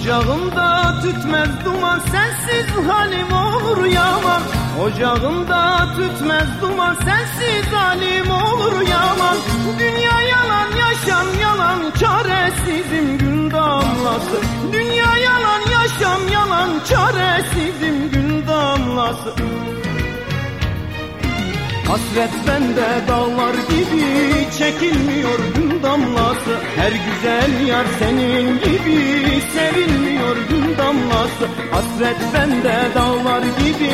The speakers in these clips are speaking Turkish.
Ocağımda tütmez duman sensiz halim olur yaman Ocağımda tütmez duman sensiz halim olur yaman Dünya yalan yaşam yalan çaresizim gün damlası. Dünya yalan yaşam yalan çaresizim gün damlası. Hasret bende dağlar gibi çekilmiyor. gün damlası. Her güzel yar senin gibi sevilmiyor gün damlası. Hasret bende dağlar gibi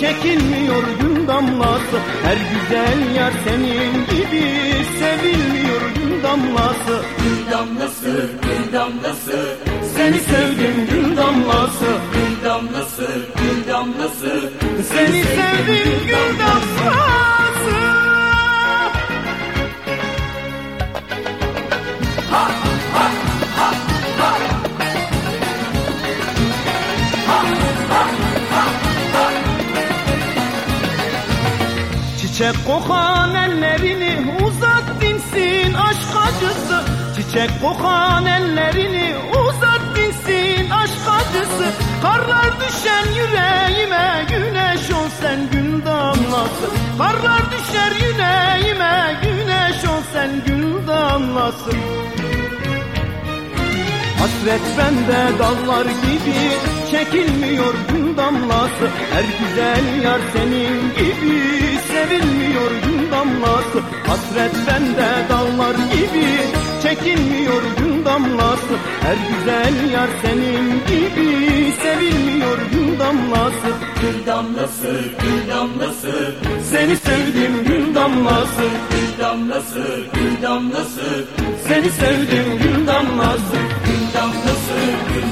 çekilmiyor gün damlası. Her güzel yar senin gibi sevilmiyor gün damlası. Gül damlası, gül damlası, Seni sevdim gün damlası. Gül damlası, gül damlası. Seni sevdim gün Çiçek kokan ellerini uzat dinsin aşk acısı. Çiçek kokan ellerini uzat dinsin aşk acısı. Karlar düşen yüreğime güneş ol sen gün damlası. Karlar düşer yüreğime güneş ol sen gün damlası. Hasret bende dallar gibi çekilmiyor gün damlası. Her güzel yar senin gibi sevilmiyor gün damlası Hasret bende dallar gibi çekilmiyor gün damlası Her güzel yar senin gibi sevilmiyor gün damlası Gül damlası, gül damlası, Seni sevdim gün damlası gül damlası, gül damlası. Seni sevdim gün damlası Gül damlası, gül